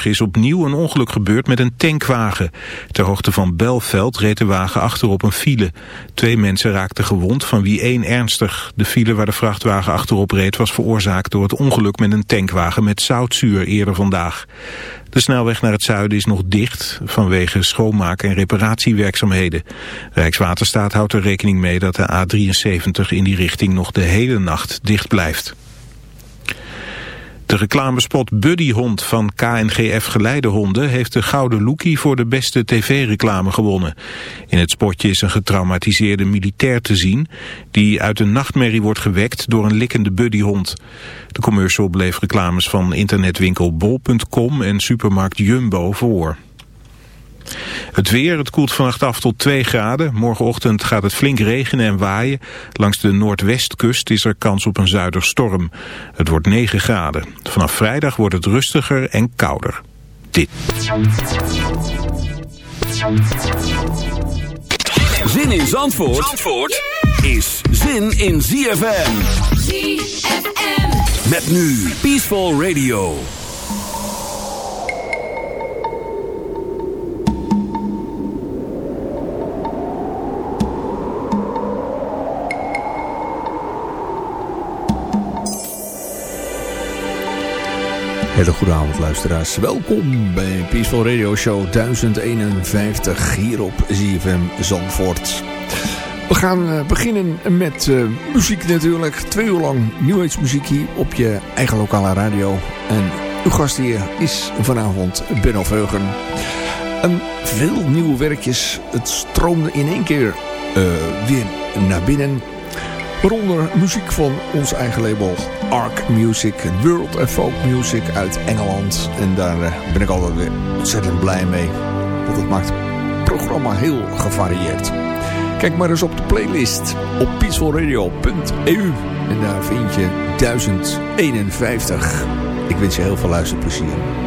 Is opnieuw een ongeluk gebeurd met een tankwagen. Ter hoogte van Belveld reed de wagen achterop een file. Twee mensen raakten gewond, van wie één ernstig. De file waar de vrachtwagen achterop reed was veroorzaakt door het ongeluk met een tankwagen met zoutzuur eerder vandaag. De snelweg naar het zuiden is nog dicht vanwege schoonmaak- en reparatiewerkzaamheden. Rijkswaterstaat houdt er rekening mee dat de A73 in die richting nog de hele nacht dicht blijft. De reclamespot Buddyhond van KNGF Geleidehonden heeft de Gouden Lookie voor de beste tv-reclame gewonnen. In het spotje is een getraumatiseerde militair te zien die uit een nachtmerrie wordt gewekt door een likkende buddyhond. De commercial bleef reclames van internetwinkel bol.com en supermarkt Jumbo voor. Het weer, het koelt vannacht af tot 2 graden. Morgenochtend gaat het flink regenen en waaien. Langs de noordwestkust is er kans op een zuiderstorm. Het wordt 9 graden. Vanaf vrijdag wordt het rustiger en kouder. Dit. Zin in Zandvoort, Zandvoort is zin in ZFM. ZFM. Met nu Peaceful Radio. Hele goede avond luisteraars. Welkom bij Peaceful Radio Show 1051 hier op ZFM Zandvoort. We gaan uh, beginnen met uh, muziek natuurlijk. Twee uur lang nieuwheidsmuziek hier op je eigen lokale radio. En uw gast hier is vanavond Benno Veugen. En veel nieuwe werkjes. Het stroomde in één keer uh, weer naar binnen. Waaronder muziek van ons eigen label Arc Music, World of Folk Music uit Engeland. En daar uh, ben ik altijd weer ontzettend blij mee. Want het maakt het programma heel gevarieerd. Kijk maar eens op de playlist op peacefulradio.eu. En daar vind je 1051. Ik wens je heel veel luisterplezier.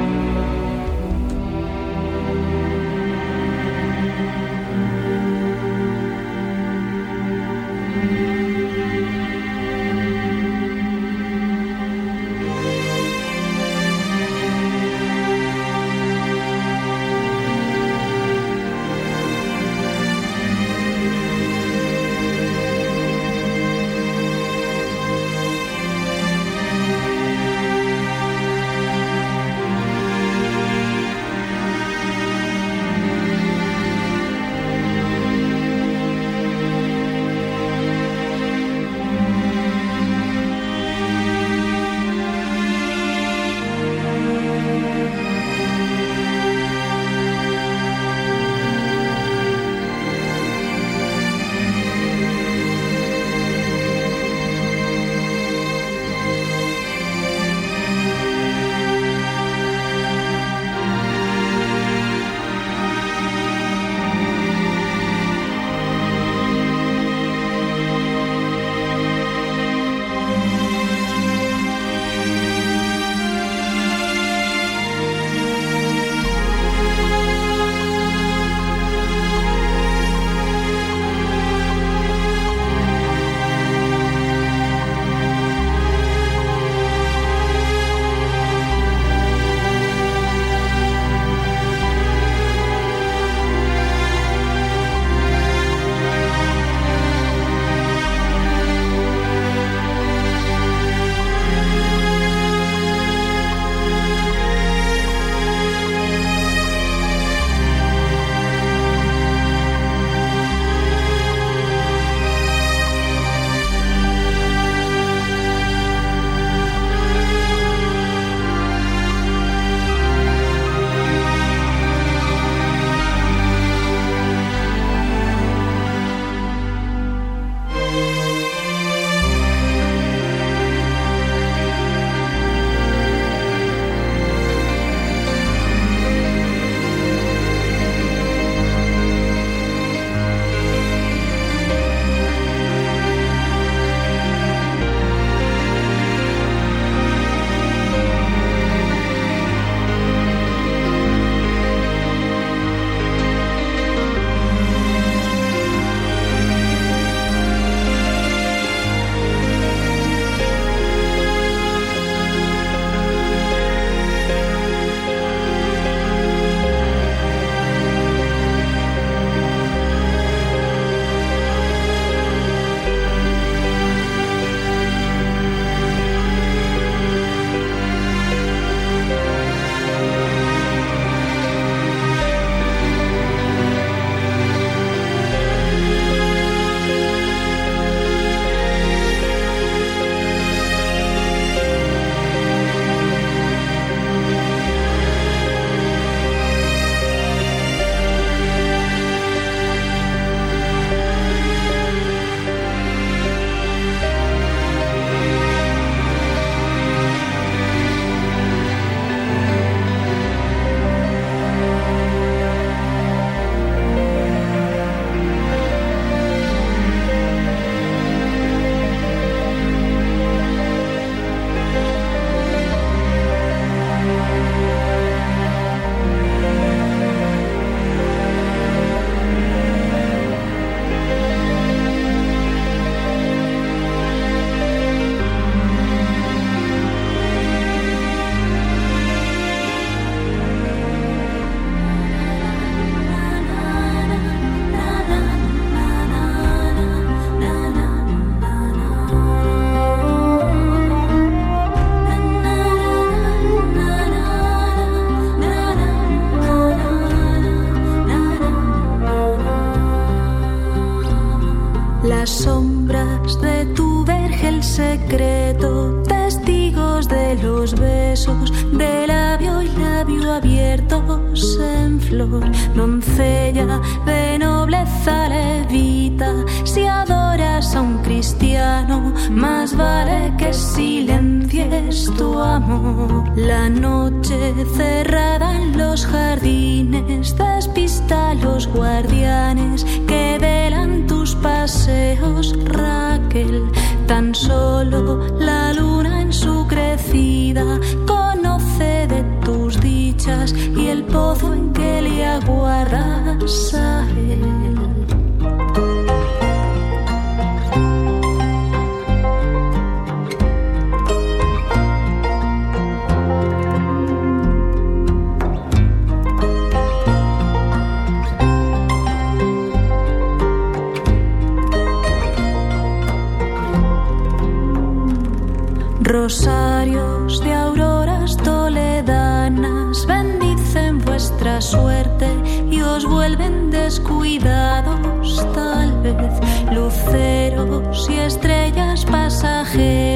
rosarios de auroras toledanas bendicen vuestra suerte y os vuelven descuidados tal vez luceros y estrellas pasajeras.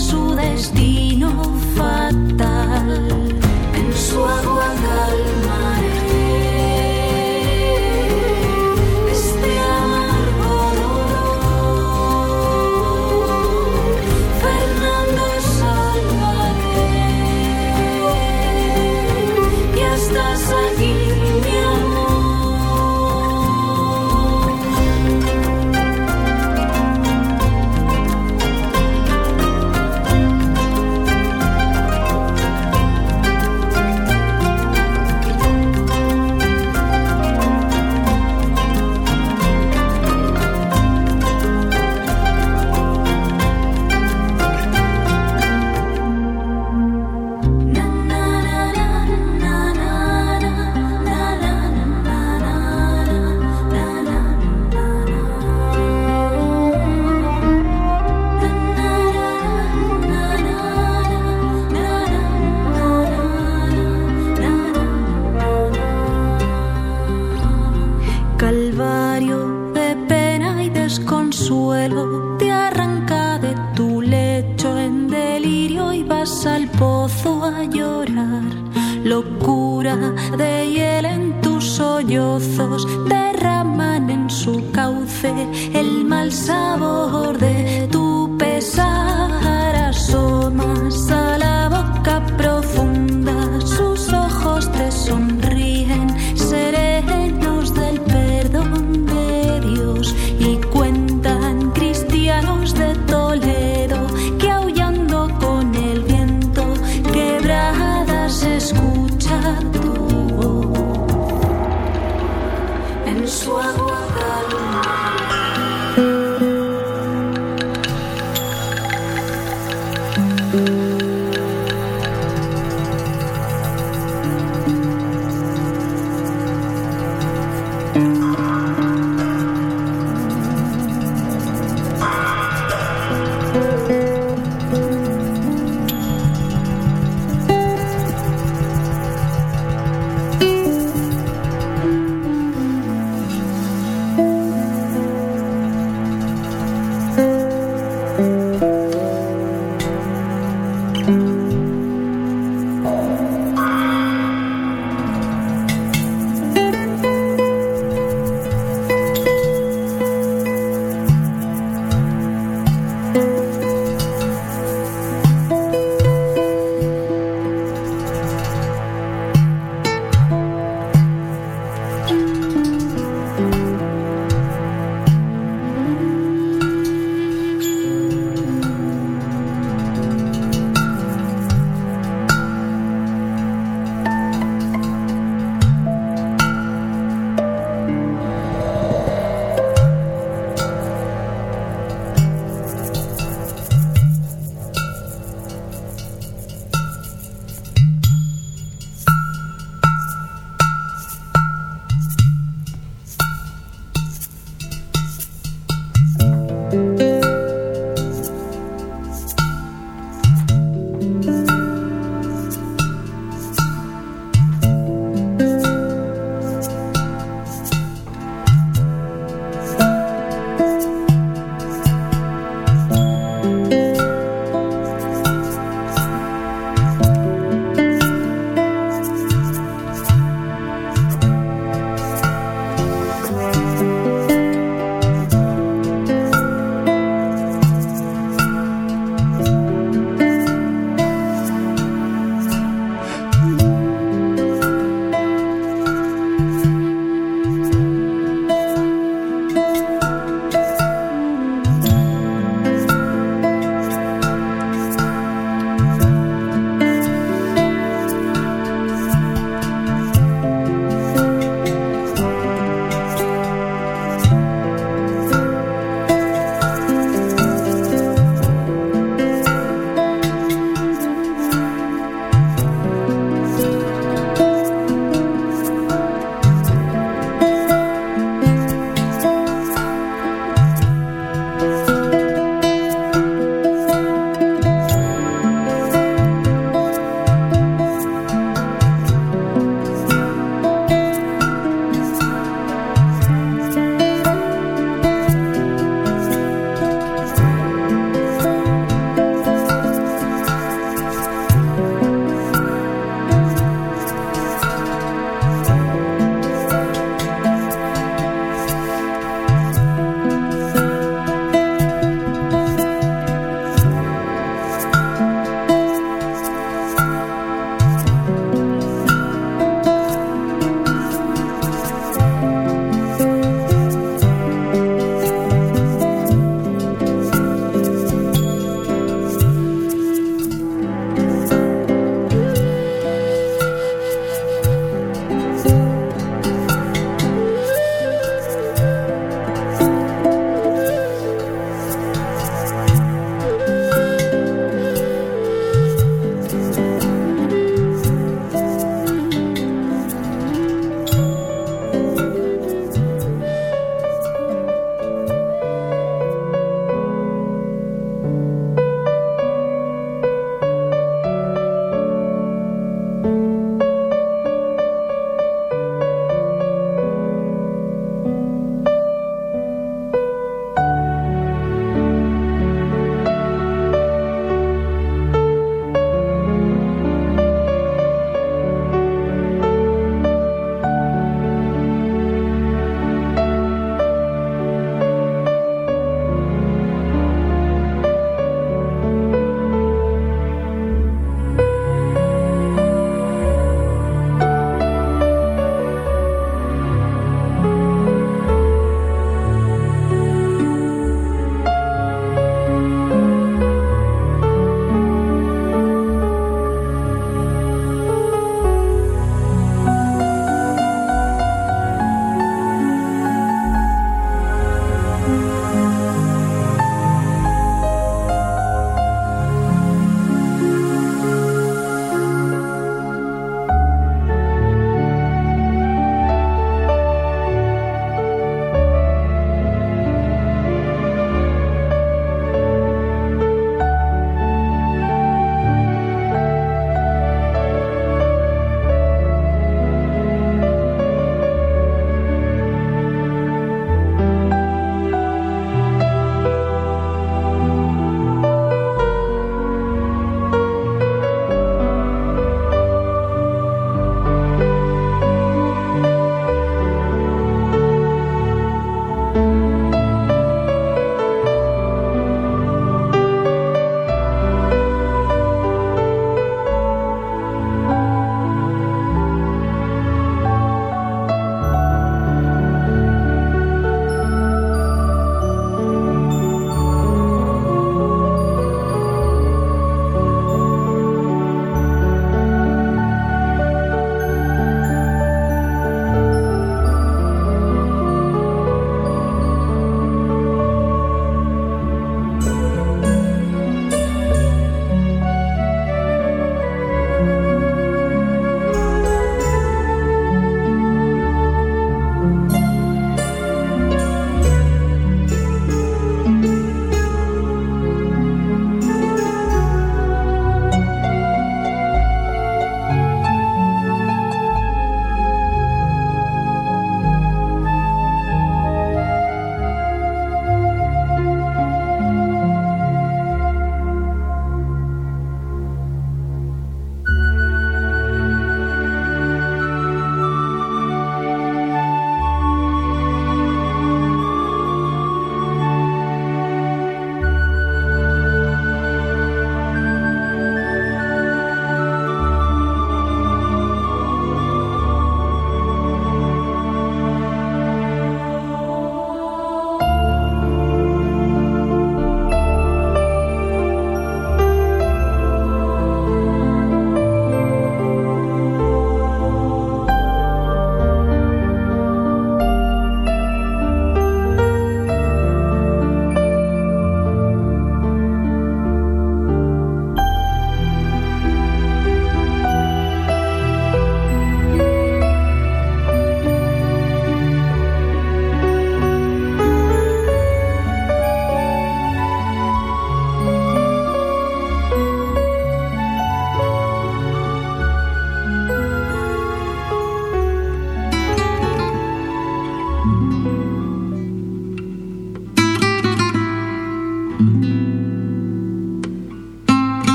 su destino fatal.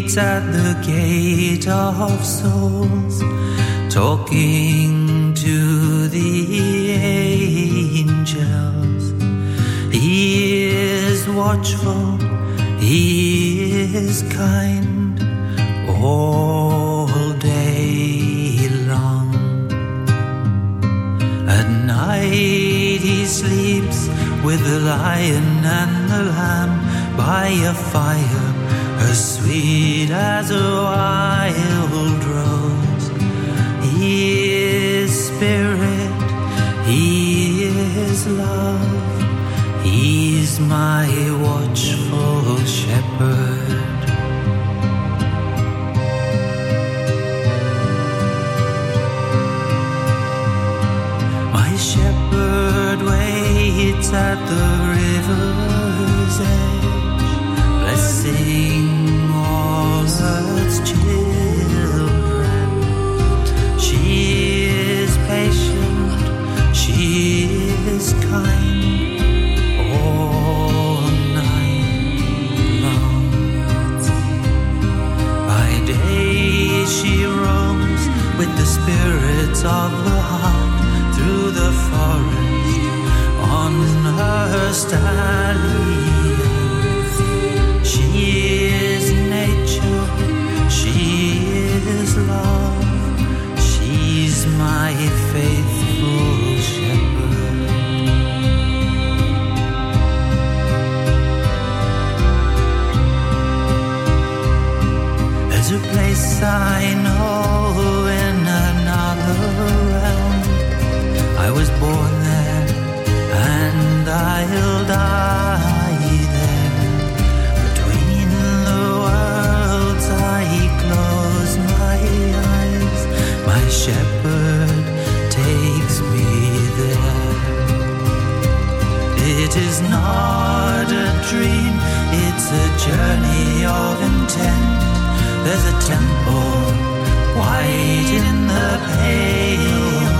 Waits at the gate of souls, talking to the angels. He is watchful, he is kind all day long. At night he sleeps with the lion and the lamb by a fire sweet as a wild rose. He is spirit, he is love, he's my watchful shepherd. My shepherd waits at the of the heart through the forest on her stallion. Shepherd takes me there. It is not a dream, it's a journey of intent. There's a temple white in the pale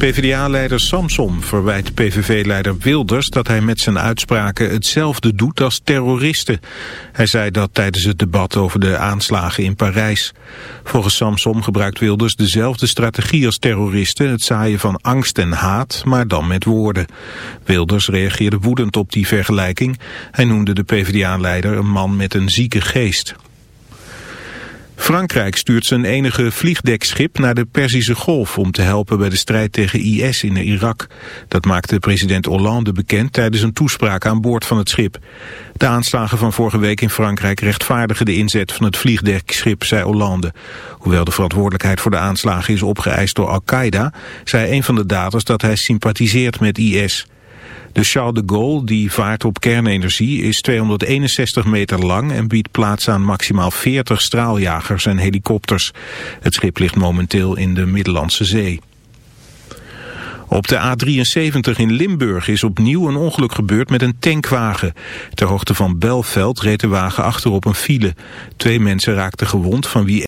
PvdA-leider Samsom verwijt PVV-leider Wilders dat hij met zijn uitspraken hetzelfde doet als terroristen. Hij zei dat tijdens het debat over de aanslagen in Parijs. Volgens Samsom gebruikt Wilders dezelfde strategie als terroristen, het zaaien van angst en haat, maar dan met woorden. Wilders reageerde woedend op die vergelijking. Hij noemde de PvdA-leider een man met een zieke geest. Frankrijk stuurt zijn enige vliegdekschip naar de Perzische Golf om te helpen bij de strijd tegen IS in Irak. Dat maakte president Hollande bekend tijdens een toespraak aan boord van het schip. De aanslagen van vorige week in Frankrijk rechtvaardigen de inzet van het vliegdekschip, zei Hollande. Hoewel de verantwoordelijkheid voor de aanslagen is opgeëist door Al-Qaeda, zei een van de daders dat hij sympathiseert met IS. De Charles de Gaulle, die vaart op kernenergie, is 261 meter lang en biedt plaats aan maximaal 40 straaljagers en helikopters. Het schip ligt momenteel in de Middellandse Zee. Op de A73 in Limburg is opnieuw een ongeluk gebeurd met een tankwagen. Ter hoogte van Belveld reed de wagen achter op een file. Twee mensen raakten gewond van wie